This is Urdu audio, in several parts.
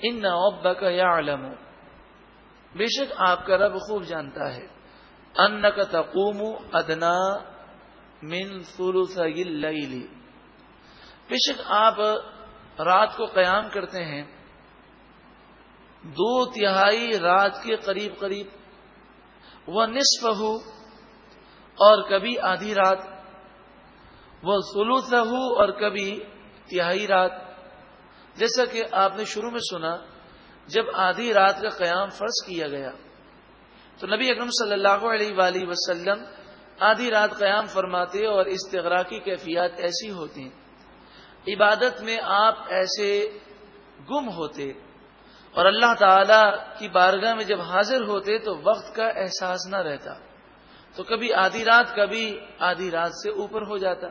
ان کا یا علم بے شک آپ کا رب خوب جانتا ہے. ان کا تقوم ادنا من سلوسلی بے شک آپ رات کو قیام کرتے ہیں، دو تہائی رات کے قریب قریب. وہ نصف ہو اور کبھی آدھی رات. وہ سلوس ہو اور کبھی تہائی رات. جیسا کہ آپ نے شروع میں سنا، جب آدھی رات کا قیام فرض کیا گیا، تو نبی اکرم صلی اللہ علیہ وآلہ وسلم آدھی رات قیام فرماتے اور استغرا کی کیفیات ایسی ہوتی ہیں۔ عبادت میں آپ ایسے گم ہوتے اور اللہ تعالی کی بارگاہ میں جب حاضر ہوتے تو وقت کا احساس نہ رہتا۔ تو کبھی آدھی رات، کبھی آدھی رات سے اوپر ہو جاتا۔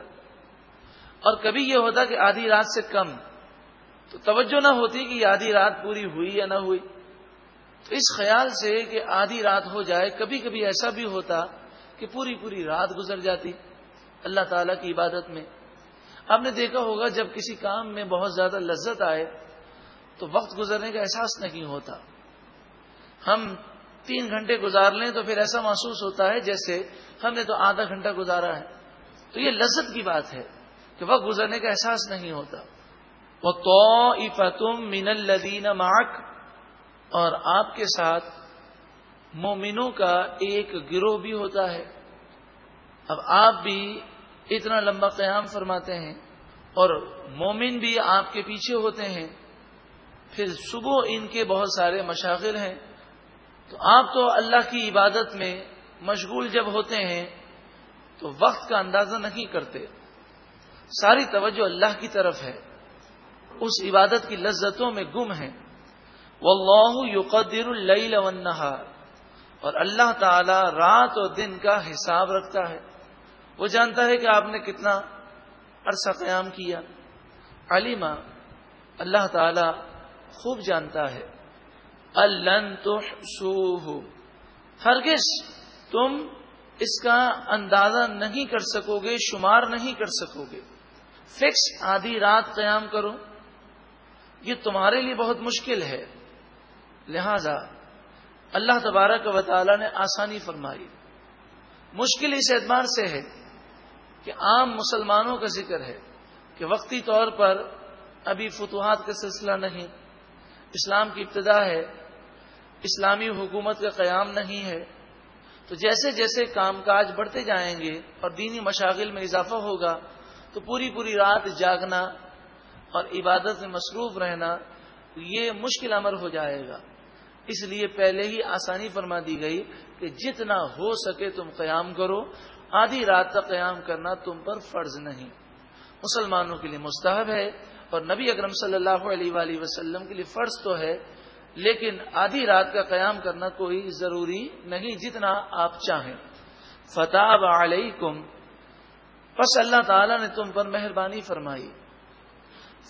اور کبھی یہ ہوتا کہ آدھی رات سے کم۔ تو توجہ نہ ہوتی کہ آدھی رات پوری ہوئی یا نہ ہوئی۔ تو اس خیال سے کہ آدھی رات ہو جائے کبھی کبھی ایسا بھی ہوتا کہ پوری پوری رات گزر جاتی اللہ تعالی کی عبادت میں۔ آپ نے دیکھا ہوگا جب کسی کام میں بہت زیادہ لذت آئے تو وقت گزرنے کا احساس نہیں ہوتا۔ ہم تین گھنٹے گزار لیں تو پھر ایسا محسوس ہوتا ہے جیسے ہم نے تو آدھا گھنٹہ گزارا ہے۔ تو یہ لذت کی بات ہے کہ وقت گزرنے کا احساس نہیں ہوتا۔ وہ تو من الدین اور آپ کے ساتھ مومنوں کا ایک گروہ بھی ہوتا ہے۔ اب آپ بھی اتنا لمبا قیام فرماتے ہیں اور مومن بھی آپ کے پیچھے ہوتے ہیں، پھر صبح ان کے بہت سارے مشاغل ہیں۔ تو آپ تو اللہ کی عبادت میں مشغول جب ہوتے ہیں، تو وقت کا اندازہ نہیں کرتے۔ ساری توجہ اللہ کی طرف ہے۔ اس عبادت کی لذتوں میں گم ہے واللہ یقدر اللیل والنہار۔ اور اللہ تعالی رات اور دن کا حساب رکھتا ہے۔ وہ جانتا ہے کہ آپ نے کتنا عرصہ قیام کیا۔ علیما اللہ تعالی خوب جانتا ہے۔ الن تو ہرگز تم اس کا اندازہ نہیں کر سکو گے، شمار نہیں کر سکو گے۔ فکس آدھی رات قیام کرو۔ یہ تمہارے لیے بہت مشکل ہے۔ لہذا اللہ تبارک و تعالی نے آسانی فرمائی۔ مشکل اس اعتبار سے ہے کہ عام مسلمانوں کا ذکر ہے کہ وقتی طور پر ابھی فتوحات کا سلسلہ نہیں۔ اسلام کی ابتدا ہے، اسلامی حکومت کا قیام نہیں ہے۔ تو جیسے جیسے کام کاج بڑھتے جائیں گے اور دینی مشاغل میں اضافہ ہوگا، تو پوری پوری رات جاگنا اور عبادت میں مصروف رہنا یہ مشکل امر ہو جائے گا۔ اس لیے پہلے ہی آسانی فرما دی گئی کہ جتنا ہو سکے تم قیام کرو، آدھی رات تک قیام کرنا تم پر فرض نہیں۔ مسلمانوں کے لیے مستحب ہے اور نبی اکرم صلی اللہ علیہ وآلہ وسلم کے لیے فرض تو ہے، لیکن آدھی رات کا قیام کرنا کوئی ضروری نہیں جتنا آپ چاہیں۔ فتح علیکم بس اللہ تعالی نے تم پر مہربانی فرمائی۔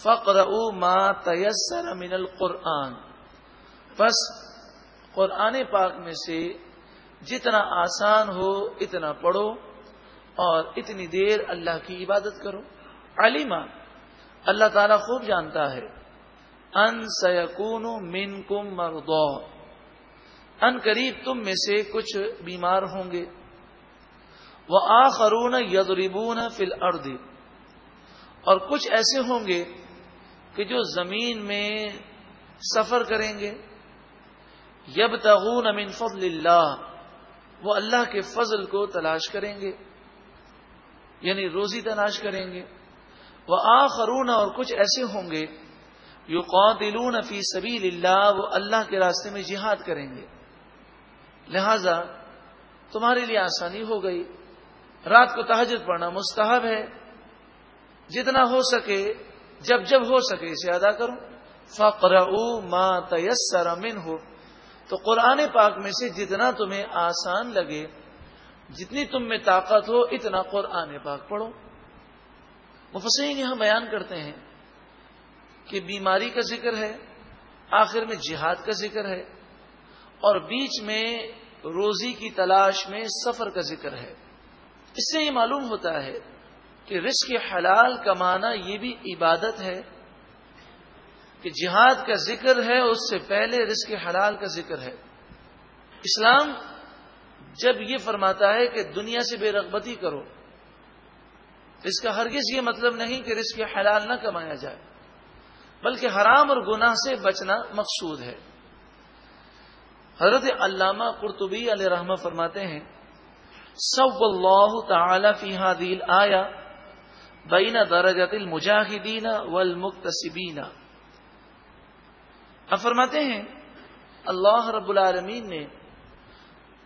فقر ما تیسر من القرآن۔ بس قرآن پاک میں سے جتنا آسان ہو اتنا پڑھو اور اتنی دیر اللہ کی عبادت کرو۔ علیما، اللہ تعالیٰ خوب جانتا ہے۔ ان سیکون من کم مردو ان قریب تم میں سے کچھ بیمار ہوں گے۔ وہ آخرون یدریبون فل اردی اور کچھ ایسے ہوں گے کہ جو زمین میں سفر کریں گے یب تغون امین فضل اللہ، وہ اللہ کے فضل کو تلاش کریں گے یعنی روزی تلاش کریں گے۔ وہ آخرون اور کچھ ایسے ہوں گے یو قوتلون فی سبیل اللہ، وہ اللہ کے راستے میں جہاد کریں گے۔ لہذا تمہارے لیے آسانی ہو گئی۔ رات کو تحجد پڑھنا مستحب ہے۔ جتنا ہو سکے جب جب ہو سکے اسے ادا کرو فقر ما تیسر من ہو تو قرآن پاک میں سے جتنا تمہیں آسان لگے، جتنی تم میں طاقت ہو، اتنا قرآن پاک پڑھو۔ مفسرین یہاں بیان کرتے ہیں کہ بیماری کا ذکر ہے، آخر میں جہاد کا ذکر ہے، اور بیچ میں روزی کی تلاش میں سفر کا ذکر ہے۔ اس سے یہ معلوم ہوتا ہے کہ رزق حلال کمانا یہ بھی عبادت ہے کہ جہاد کا ذکر ہے، اس سے پہلے رزق حلال کا ذکر ہے۔ اسلام جب یہ فرماتا ہے کہ دنیا سے بے رغبتی کرو، اس کا ہرگز یہ مطلب نہیں کہ رزق حلال نہ کمایا جائے، بلکہ حرام اور گناہ سے بچنا مقصود ہے۔ حضرت علامہ قرطبی علیہ رحمہ فرماتے ہیں سب اللہ تعالی فی حادیل آیا بین درجت المجاہدین والمکتسبین اب فرماتے ہیں، اللہ رب العالمین نے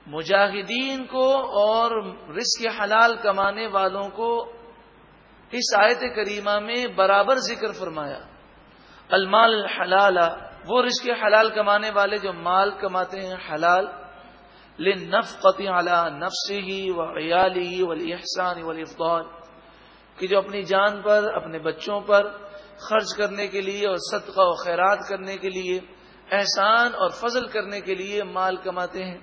مجاہدین کو اور رزق حلال کمانے والوں کو اس آیت کریمہ میں برابر ذکر فرمایا۔ المال الحلال، وہ رزق حلال کمانے والے جو مال کماتے ہیں حلال لنف قطع اعلیٰ نفس ہی و کہ جو اپنی جان پر، اپنے بچوں پر خرچ کرنے کے لیے اور صدقہ و خیرات کرنے کے لیے، احسان اور فضل کرنے کے لیے مال کماتے ہیں۔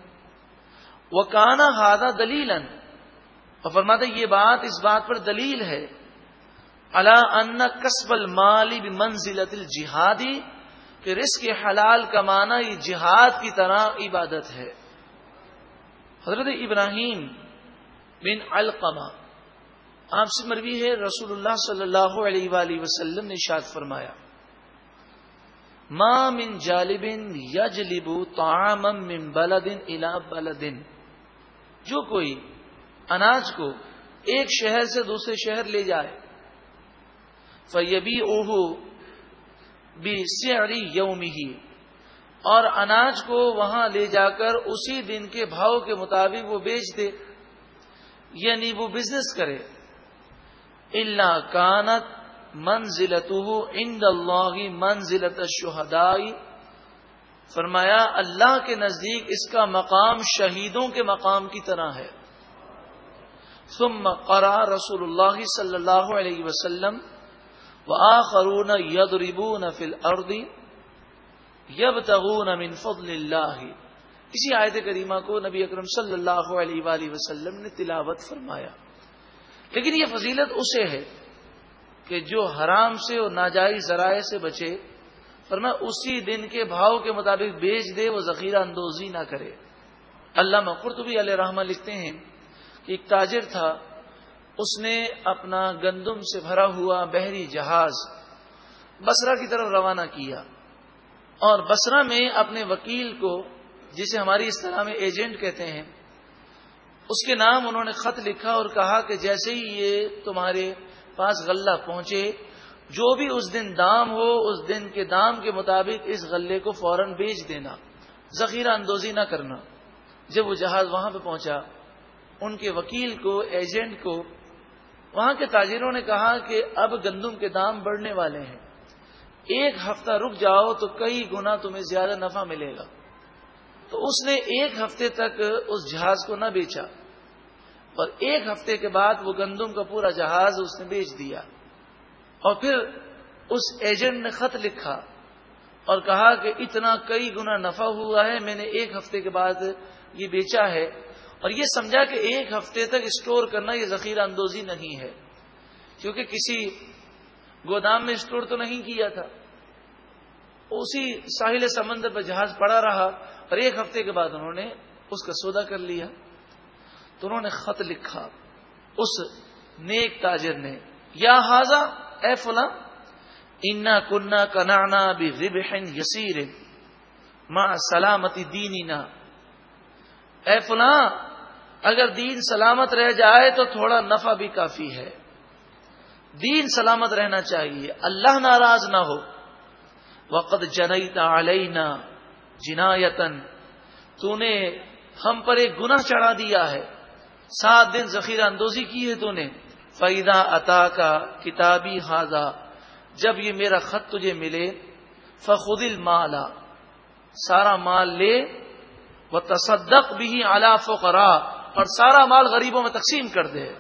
وہ کانا ہادہ دلیل اور فرماتے یہ بات اس بات پر دلیل ہے۔ اللہ ان قصب المالی منزلت الجہادی کہ رزق حلال کمانا یہ جہاد کی طرح عبادت ہے۔ حضرت ابراہیم بن القمہ آپ سے مروی ہے، رسول اللہ صلی اللہ علیہ وآلہ وسلم نے شاد فرمایا، ما من جالب یجلب طعام من بلد الى بلد جو کوئی اناج کو ایک شہر سے دوسرے شہر لے جائے فیبی اوہو بھی سیاری ہی اور اناج کو وہاں لے جا کر اسی دن کے بھاؤ کے مطابق وہ بیچ دے یعنی وہ بزنس کرے۔ اللہ کانت منزلت اند اللہ منزلت شہدائی فرمایا، اللہ کے نزدیک اس کا مقام شہیدوں کے مقام کی طرح ہے۔ ثم قرا رسول اللہ صلی اللہ علیہ وسلم، وآخرون يضربون في الارض يبتغون من فضل اللہ۔ اسی آیت کریمہ کو نبی اکرم صلی اللہ علیہ وآلہ وسلم نے تلاوت فرمایا۔ لیکن یہ فضیلت اسے ہے کہ جو حرام سے اور ناجائز ذرائع سے بچے فرما اسی دن کے بھاؤ کے مطابق بیچ دے وہ ذخیرہ اندوزی نہ کرے۔ اللہ مقرطبی علیہ رحمہ لکھتے ہیں کہ ایک تاجر تھا، اس نے اپنا گندم سے بھرا ہوا بحری جہاز بسرا کی طرف روانہ کیا، اور بسرا میں اپنے وکیل کو، جسے ہماری اس طرح میں ایجنٹ کہتے ہیں اس کے نام انہوں نے خط لکھا اور کہا کہ جیسے ہی یہ تمہارے پاس غلہ پہنچے، جو بھی اس دن دام ہو، اس دن کے دام کے مطابق اس غلے کو فوراً بیچ دینا، ذخیرہ اندوزی نہ کرنا۔ جب وہ جہاز وہاں پہ پہنچا، ان کے وکیل کو، ایجنٹ کو، وہاں کے تاجروں نے کہا کہ اب گندم کے دام بڑھنے والے ہیں۔ ایک ہفتہ رک جاؤ تو کئی گنا تمہیں زیادہ نفع ملے گا۔ تو اس نے ایک ہفتے تک اس جہاز کو نہ بیچا۔ اور ایک ہفتے کے بعد وہ گندم کا پورا جہاز اس نے بیچ دیا اور پھر اس ایجنٹ نے خط لکھا اور کہا کہ اتنا کئی گنا نفع ہوا ہے، میں نے ایک ہفتے کے بعد یہ بیچا ہے اور یہ سمجھا کہ ایک ہفتے تک اسٹور کرنا یہ ذخیرہ اندوزی نہیں ہے، کیونکہ کسی گودام میں اسٹور تو نہیں کیا تھا۔ اسی ساحل سمندر پر جہاز پڑا رہا اور ایک ہفتے کے بعد انہوں نے اس کا سودا کر لیا۔ تو انہوں نے خط لکھا، اس نیک تاجر نے، یا حاضہ اے فلاں انا کنہ کنانا بھی ربحن یسیر ماں سلامتی دینینا اے فلاں اگر دین سلامت رہ جائے تو تھوڑا نفع بھی کافی ہے۔ دین سلامت رہنا چاہیے، اللہ ناراض نہ ہو۔ وقت جنیتا علینا جنایتن تو نے ہم پر ایک گناہ چڑھا دیا ہے۔ سات دن ذخیرہ اندوزی کی ہے تو نے۔ فیدا عطا کا کتابی حاضہ جب یہ میرا خط تجھے ملے فخود المالا سارا مال لے وہ تصدق بھی اعلی فقرا اور سارا مال غریبوں میں تقسیم کر دے۔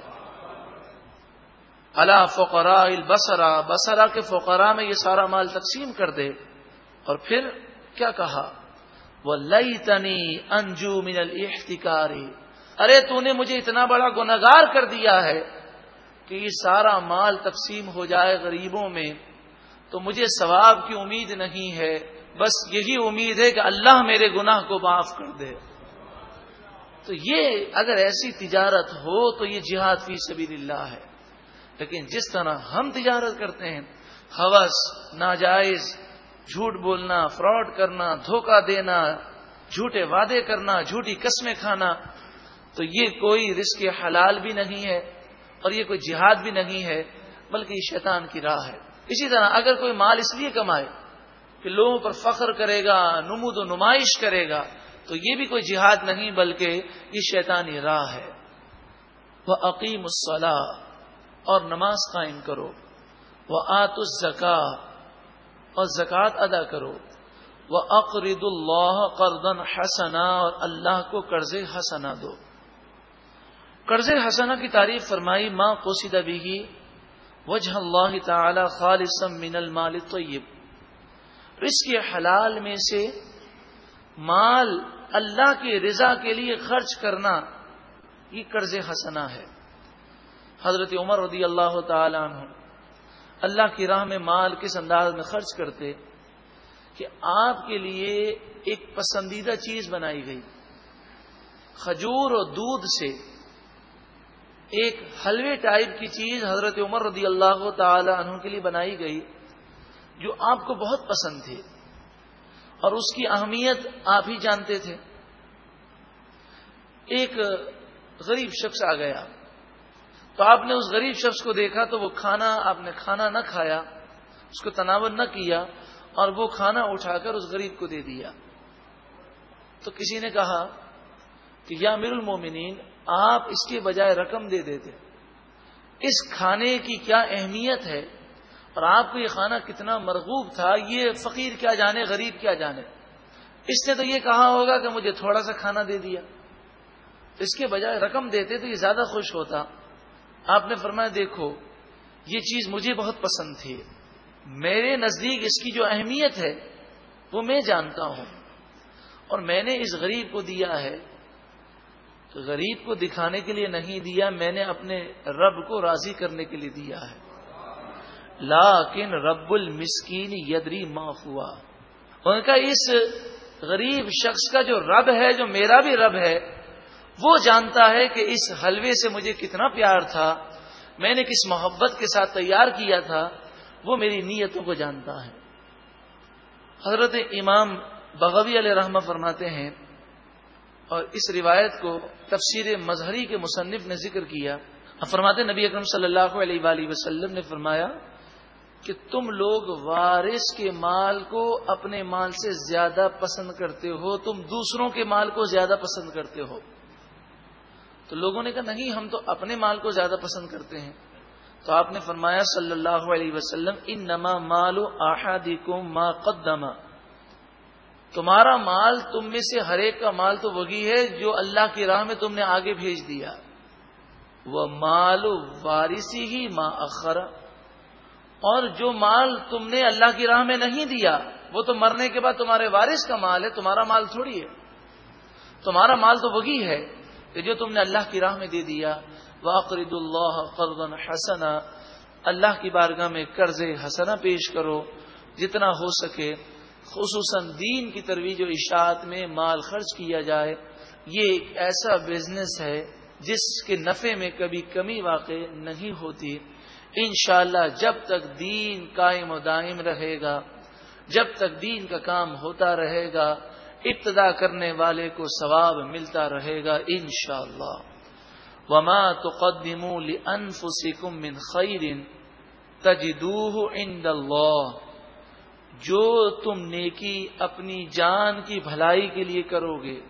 اللہ فقرا البسرا بسرا کے فقرا میں یہ سارا مال تقسیم کر دے۔ اور پھر کیا کہا؟ وہ لئی تنی انجو من الختکاری ارے تو نے مجھے اتنا بڑا گناگار کر دیا ہے کہ یہ سارا مال تقسیم ہو جائے غریبوں میں، تو مجھے ثواب کی امید نہیں ہے۔ بس یہی امید ہے کہ اللہ میرے گناہ کو معاف کر دے۔ تو یہ اگر ایسی تجارت ہو تو یہ جہاد فی سبیل اللہ ہے۔ لیکن جس طرح ہم تجارت کرتے ہیں حوث ناجائز، جھوٹ بولنا، فراڈ کرنا، دھوکہ دینا، جھوٹے وعدے کرنا، جھوٹی قسمیں کھانا تو یہ کوئی رزق حلال بھی نہیں ہے اور یہ کوئی جہاد بھی نہیں ہے، بلکہ یہ شیطان کی راہ ہے۔ اسی طرح اگر کوئی مال اس لیے کمائے کہ لوگوں پر فخر کرے گا، نمود و نمائش کرے گا، تو یہ بھی کوئی جہاد نہیں، بلکہ یہ شیطانی راہ ہے۔ وہ عقیم الصلاح اور نماز قائم کرو۔ وہ آت اور زکوٰۃ ادا کرو۔ وہ اقرد اللہ قردن حسنا، اور اللہ کو قرض حسنا دو۔ قرض حسنا کی تعریف فرمائی ماں کوسیدہ بھی وجہ اللہ تعالی خالصم من المال طیب اس کے حلال میں سے مال اللہ کی رضا کے لیے خرچ کرنا یہ قرض حسنا ہے۔ حضرت عمر رضی اللہ تعالی عنہ اللہ کی راہ میں مال کس انداز میں خرچ کرتے کہ آپ کے لیے ایک پسندیدہ چیز بنائی گئی۔ کھجور اور دودھ سے ایک حلوے ٹائپ کی چیز حضرت عمر رضی اللہ تعالی عنہ کے لیے بنائی گئی، جو آپ کو بہت پسند تھے اور اس کی اہمیت آپ ہی جانتے تھے۔ ایک غریب شخص آ گیا۔ تو آپ نے اس غریب شخص کو دیکھا تو وہ کھانا آپ نے کھانا نہ کھایا، اس کو تناور نہ کیا اور وہ کھانا اٹھا کر اس غریب کو دے دیا۔ تو کسی نے کہا کہ یا میر المومنین آپ اس کے بجائے رقم دے دیتے اس کھانے کی کیا اہمیت ہے؟ اور آپ کو یہ کھانا کتنا مرغوب تھا، یہ فقیر کیا جانے، غریب کیا جانے؟ اس نے تو یہ کہا ہوگا کہ مجھے تھوڑا سا کھانا دے دیا۔ اس کے بجائے رقم دیتے تو یہ زیادہ خوش ہوتا۔ آپ نے فرمایا، دیکھو، یہ چیز مجھے بہت پسند تھی۔ میرے نزدیک اس کی جو اہمیت ہے، وہ میں جانتا ہوں۔ اور میں نے اس غریب کو دیا ہے۔ تو غریب کو دکھانے کے لیے نہیں دیا، میں نے اپنے رب کو راضی کرنے کے لیے دیا ہے۔ لاکن رب المسکین یدری ما ہوا۔ ان کا اس غریب شخص کا جو رب ہے، جو میرا بھی رب ہے، وہ جانتا ہے کہ اس حلوے سے مجھے کتنا پیار تھا۔ میں نے کس محبت کے ساتھ تیار کیا تھا، وہ میری نیتوں کو جانتا ہے۔ حضرت امام بغوی علیہ رحمہ فرماتے ہیں اور اس روایت کو تفسیر مظہری کے مصنف نے ذکر کیا۔ فرماتے نبی اکرم صلی اللہ علیہ وآلہ وسلم نے فرمایا کہ تم لوگ وارث کے مال کو اپنے مال سے زیادہ پسند کرتے ہو، تم دوسروں کے مال کو زیادہ پسند کرتے ہو۔ تو لوگوں نے کہا، نہیں، ہم تو اپنے مال کو زیادہ پسند کرتے ہیں۔ تو آپ نے فرمایا صلی اللہ علیہ وسلم ان نما مالو آحادی کو ما قدما تمہارا مال تم میں سے ہر ایک کا مال تو وہی ہے جو اللہ کی راہ میں تم نے آگے بھیج دیا۔ وہ مالو وارثی ہی ماں اخرا اور جو مال تم نے اللہ کی راہ میں نہیں دیا، وہ تو مرنے کے بعد تمہارے وارث کا مال ہے، تمہارا مال تھوڑی ہے۔ تمہارا مال تو وہی ہے کہ جو تم نے اللہ کی راہ میں دے دیا۔ واقرد اللہ قرض حسنا۔ اللہ کی بارگاہ میں قرض حسنا پیش کرو، جتنا ہو سکے۔ خصوصاً دین کی ترویج و اشاعت میں مال خرچ کیا جائے، یہ ایک ایسا بزنس ہے جس کے نفع میں کبھی کمی واقع نہیں ہوتی۔ انشاءاللہ جب تک دین قائم و دائم رہے گا، جب تک دین کا کام ہوتا رہے گا، ابتدا کرنے والے کو ثواب ملتا رہے گا انشاءاللہ۔ وما تقدموا لانفسکم من خیر تجدوه عند اللہ جو تم نیکی اپنی جان کی بھلائی کے لیے کرو گے،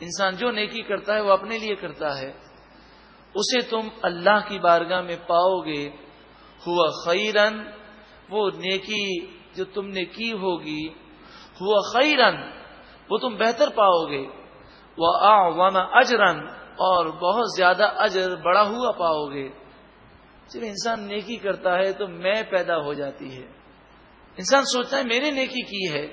انسان جو نیکی کرتا ہے وہ اپنے لیے کرتا ہے، اسے تم اللہ کی بارگاہ میں پاؤ گے۔ ہوا خیرن، وہ نیکی جو تم نے کی ہوگی۔ ہوا خیرن، وہ تم بہتر پاؤ گے۔ وہ آنا اجرن اور بہت زیادہ اجر بڑا ہوا پاؤ گے۔ جب انسان نیکی کرتا ہے تو میں پیدا ہو جاتی ہے۔ انسان سوچتا ہے میں نے نیکی کی ہے۔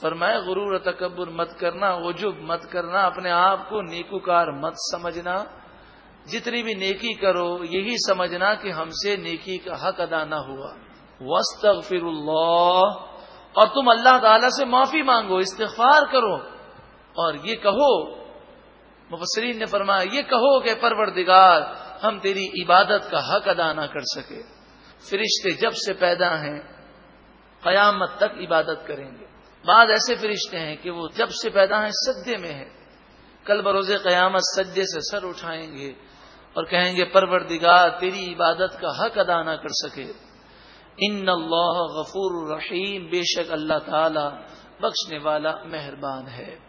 فرمائے غرور تکبر مت کرنا، وجوب مت کرنا، اپنے آپ کو نیکوکار مت سمجھنا۔ جتنی بھی نیکی کرو، یہی سمجھنا کہ ہم سے نیکی کا حق ادا نہ ہوا۔ وسطر اللہ اور تم اللہ تعالی سے معافی مانگو، استغفار کرو۔ اور یہ کہو، مفسرین نے فرمایا، یہ کہو کہ پروردگار، ہم تیری عبادت کا حق ادا نہ کر سکے۔ فرشتے جب سے پیدا ہیں قیامت تک عبادت کریں گے۔ بعض ایسے فرشتے ہیں کہ وہ جب سے پیدا ہیں سجدے میں ہیں۔ کل بروز قیامت سجدے سے سر اٹھائیں گے اور کہیں گے، پروردگار، تیری عبادت کا حق ادا نہ کر سکے۔ ان اللہ غفور الرحیم بے شک اللہ تعالی بخشنے والا مہربان ہے۔